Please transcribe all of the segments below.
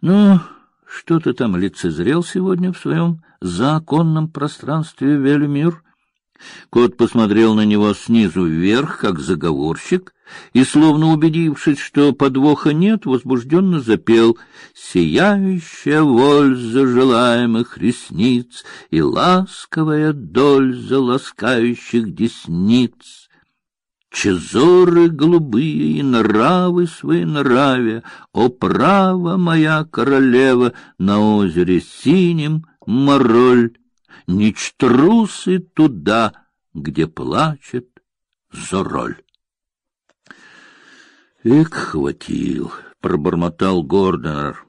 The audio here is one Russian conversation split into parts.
Ну, что ты там лицезрел сегодня в своем законном пространстве, Велимир? Кот посмотрел на него снизу вверх, как заговорщик, и, словно убедившись, что подвоха нет, возбужденно запел «Сияющая вольза желаемых ресниц и ласковая дольза ласкающих десниц». Чезоры голубые и нравы свои нравя, О, право моя королева, на озере синем мороль, Ничтрусы туда, где плачет зороль. Эх, хватил, пробормотал Гордонер.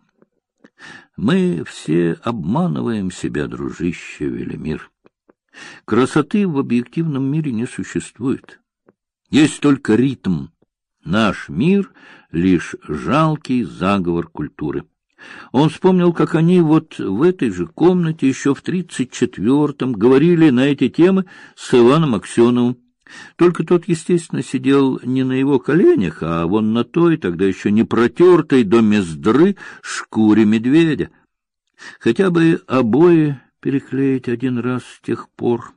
Мы все обманываем себя, дружище Велимир. Красоты в объективном мире не существует. Есть только ритм. Наш мир — лишь жалкий заговор культуры. Он вспомнил, как они вот в этой же комнате еще в тридцать четвертом говорили на эти темы с Иваном Аксеновым. Только тот, естественно, сидел не на его коленях, а вон на той, тогда еще не протертой до мездры шкуре медведя. Хотя бы обои переклеить один раз с тех пор.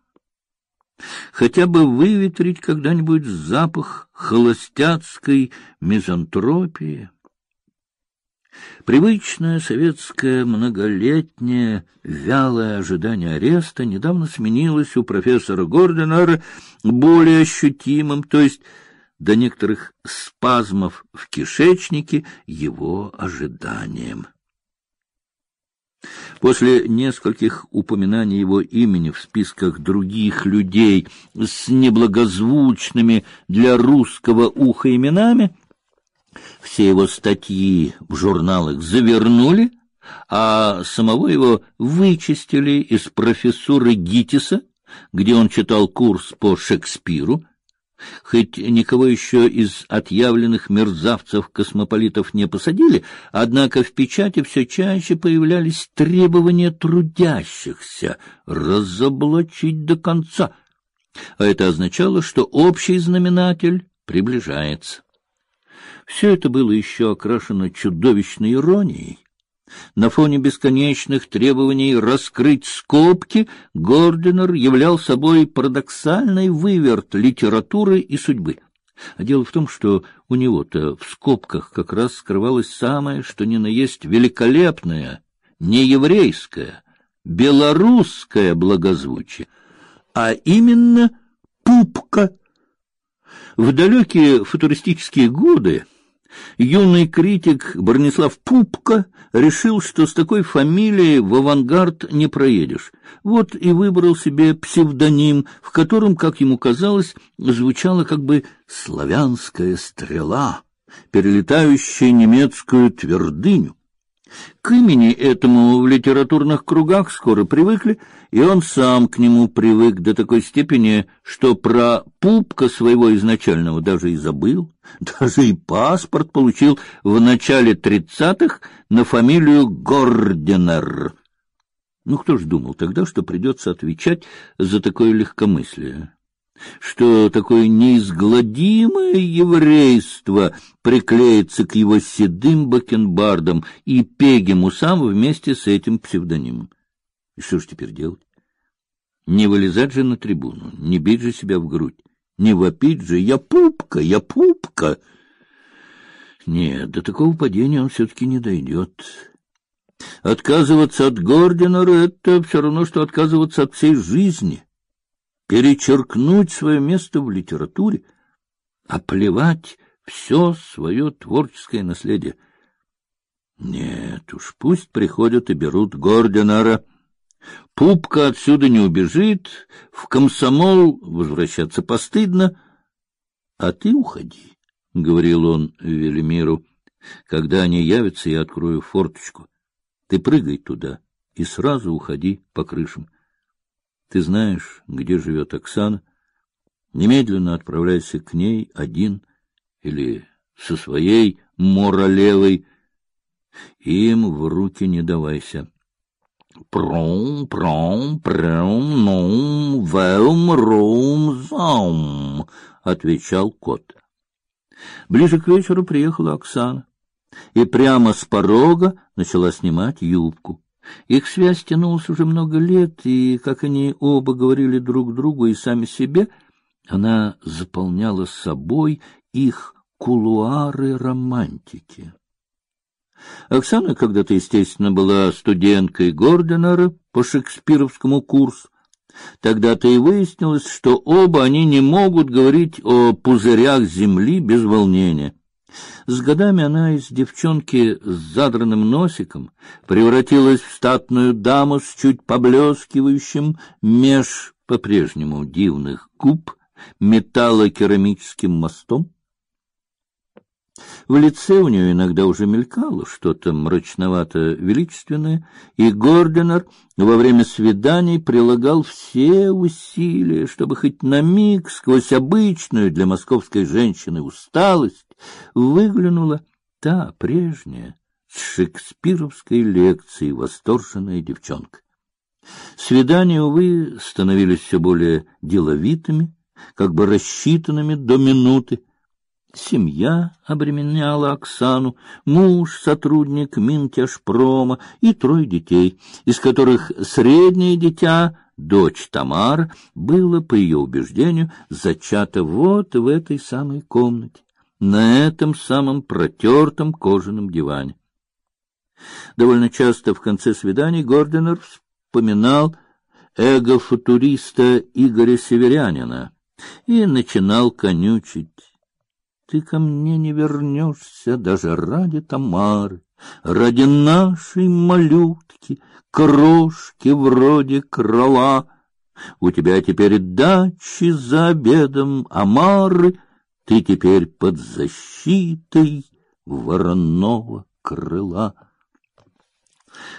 Хотя бы выветрить когда-нибудь запах холостяцкой мизантропии. Привычное советское многолетнее вялое ожидание ареста недавно сменилось у профессора Гордонера более ощутимым, то есть до некоторых спазмов в кишечнике его ожиданием. После нескольких упоминаний его имени в списках других людей с неблагозвучными для русского уха именами все его статьи в журналах завернули, а самого его вычистили из профессуры Гитиса, где он читал курс по Шекспиру. Хоть никого еще из отъявленных мерзавцев-космополитов не посадили, однако в печати все чаще появлялись требования трудящихся разоблачить до конца, а это означало, что общий знаменатель приближается. Все это было еще окрашено чудовищной иронией. На фоне бесконечных требований раскрыть скобки Гординер являл собой парадоксальный выверт литературы и судьбы. А дело в том, что у него-то в скобках как раз скрывалось самое, что ни на есть великолепное, не еврейское, белорусское благозвучие, а именно пупка. В далекие футуристические годы Юный критик Бронислав Пупка решил, что с такой фамилией в авангард не проедешь. Вот и выбрал себе псевдоним, в котором, как ему казалось, звучала как бы славянская стрела, перелетающая немецкую твердыню. К имени этому в литературных кругах скоро привыкли, и он сам к нему привык до такой степени, что про пупка своего изначального даже и забыл, даже и паспорт получил в начале тридцатых на фамилию Горденер. Ну кто ж думал тогда, что придется отвечать за такое легкомыслие? Что такое неизгладимое еврейство приклеится к его седым бакенбардам и пегим усам вместе с этим псевдонимом. И что ж теперь делать? Не вылезать же на трибуну, не бить же себя в грудь, не вопить же «Я пупка! Я пупка!» Нет, до такого падения он все-таки не дойдет. Отказываться от Гординера — это все равно, что отказываться от всей жизни — перечеркнуть свое место в литературе, оплевать все свое творческое наследие. Нет уж, пусть приходят и берут Гординара. Пупка отсюда не убежит, в комсомол возвращаться постыдно. А ты уходи, — говорил он Велимиру. Когда они явятся, я открою форточку. Ты прыгай туда и сразу уходи по крышам. Ты знаешь, где живет Оксана? Немедленно отправляйся к ней один или со своей моралевой. Им в руки не давайся. Пром, пром, пром, ном, вэум, ром, заум, — отвечал кот. Ближе к вечеру приехала Оксана. и прямо с порога начала снимать юбку. Их связь тянулась уже много лет, и, как они оба говорили друг другу и сами себе, она заполняла собой их кулуары романтики. Оксана когда-то, естественно, была студенткой Гордонера по шекспировскому курсу. Тогда-то и выяснилось, что оба они не могут говорить о пузырях земли без волнения. С годами она из девчонки с задранным носиком превратилась в статную даму с чуть поблескивающим меж по-прежнему дивных губ металлокерамическим мостом. В лице у нее иногда уже мелькало что-то мрачновато-величественное, и Гордонер во время свиданий прилагал все усилия, чтобы хоть на миг сквозь обычную для московской женщины усталость выглянула та прежняя с шекспировской лекции восторженная девчонка. Свидания, увы, становились все более деловитыми, как бы рассчитанными до минуты, Семья обременяла Оксану, муж, сотрудник Минтяжпрома и трое детей, из которых среднее дитя, дочь Тамар, было, по ее убеждению, зачато вот в этой самой комнате, на этом самом протертом кожаном диване. Довольно часто в конце свиданий Гордонер вспоминал эго-футуриста Игоря Северянина и начинал конючить ты ко мне не вернешься даже ради Тамары, ради нашей малютки, крошки вроде крыла. У тебя теперь дачи за обедом, омары, ты теперь под защитой вороного крыла.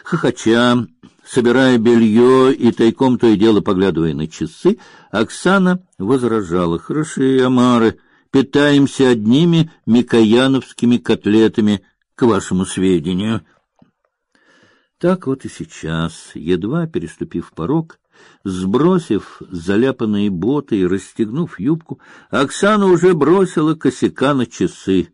Хохоча, собирая белье и тайком то и дело поглядывая на часы, Оксана возражала: "Хорошие омары, питаемся одними микояновскими котлетами, к вашему сведению. Так вот и сейчас, едва переступив порог, сбросив заляпанные боты и расстегнув юбку, Оксана уже бросила косяка на часы.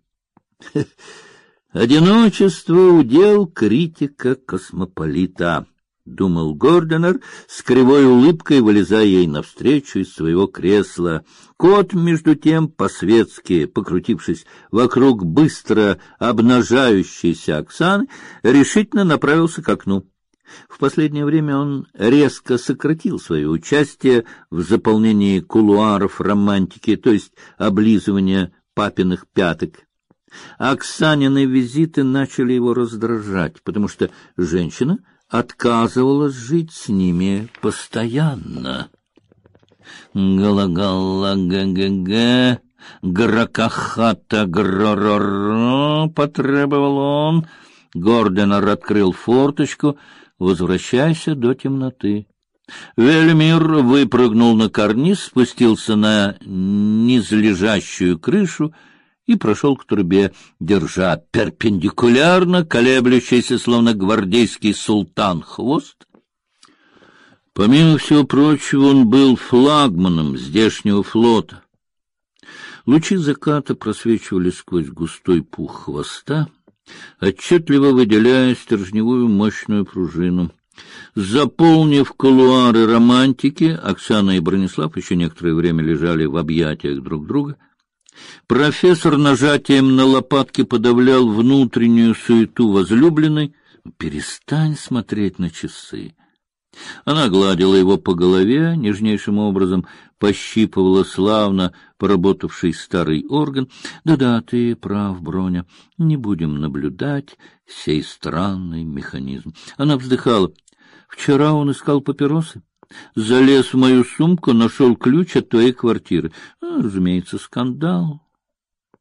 Одиночество удел критика космополита думал Гордонер, с кривой улыбкой вылезая ей навстречу из своего кресла. Кот, между тем, по-светски, покрутившись вокруг быстро обнажающейся Оксаны, решительно направился к окну. В последнее время он резко сократил свое участие в заполнении кулуаров романтики, то есть облизывания папиных пяток. Оксанины визиты начали его раздражать, потому что женщина отказывалась жить с ними постоянно. Гала-гала-га-га-га, гракахата гророро, потребовал он. Гордонер открыл форточку. Возвращайся до темноты. Вельмир выпрыгнул на карниз, спустился на низлежащую крышу и прошел к трубе, держа перпендикулярно колеблющийся, словно гвардейский султан, хвост. Помимо всего прочего, он был флагманом здешнего флота. Лучи заката просвечивали сквозь густой пух хвоста, отчетливо выделяя стержневую мощную пружину. Заполнив кулуары романтики, Оксана и Бронислав еще некоторое время лежали в объятиях друг друга — Профессор нажатием на лопатки подавлял внутреннюю суету возлюбленной. Перестань смотреть на часы. Она гладила его по голове, нежнейшим образом пощипывала славно поработавший старый орган. Да-да, ты прав, Броня. Не будем наблюдать сей странный механизм. Она вздыхала. Вчера он искал папиросы. Залез в мою сумку, нашел ключ от твоей квартиры. Ну, разумеется, скандал.